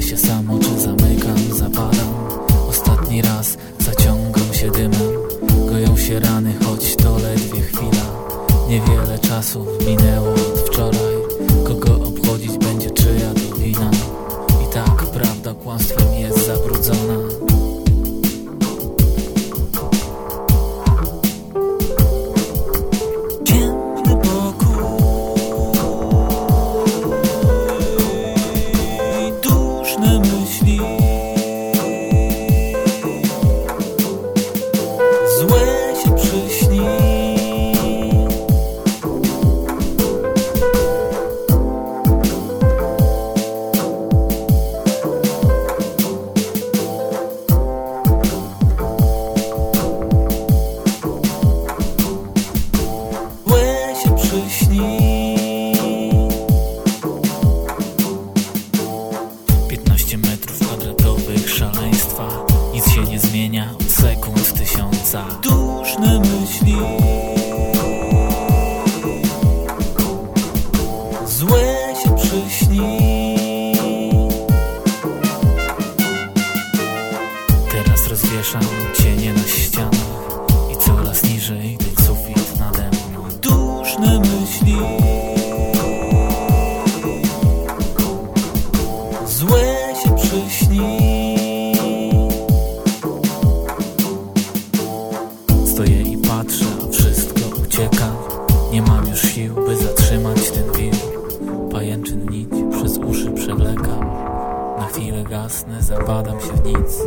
się sam, oczy zamykam, zapadam. Ostatni raz zaciągam się dymem. Goją się rany, choć to ledwie chwila. Niewiele czasu minęło od wczoraj. Kogo obchodzić będzie czyja to wina I tak prawda kłamstwem jest zabrudzona od sekund tysiąca. Duszne myśli. Złe się przyśni. Teraz rozwieszam cienie Nie mam już sił, by zatrzymać ten wir Pajęczyn nić przez uszy przewlekam Na chwilę gasnę, zapadam się w nic.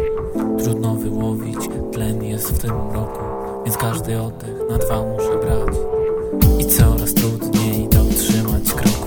Trudno wyłowić, tlen jest w tym roku Więc każdy oddech na dwa muszę brać. I coraz trudniej dotrzymać kroku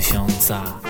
箱子啊